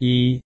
E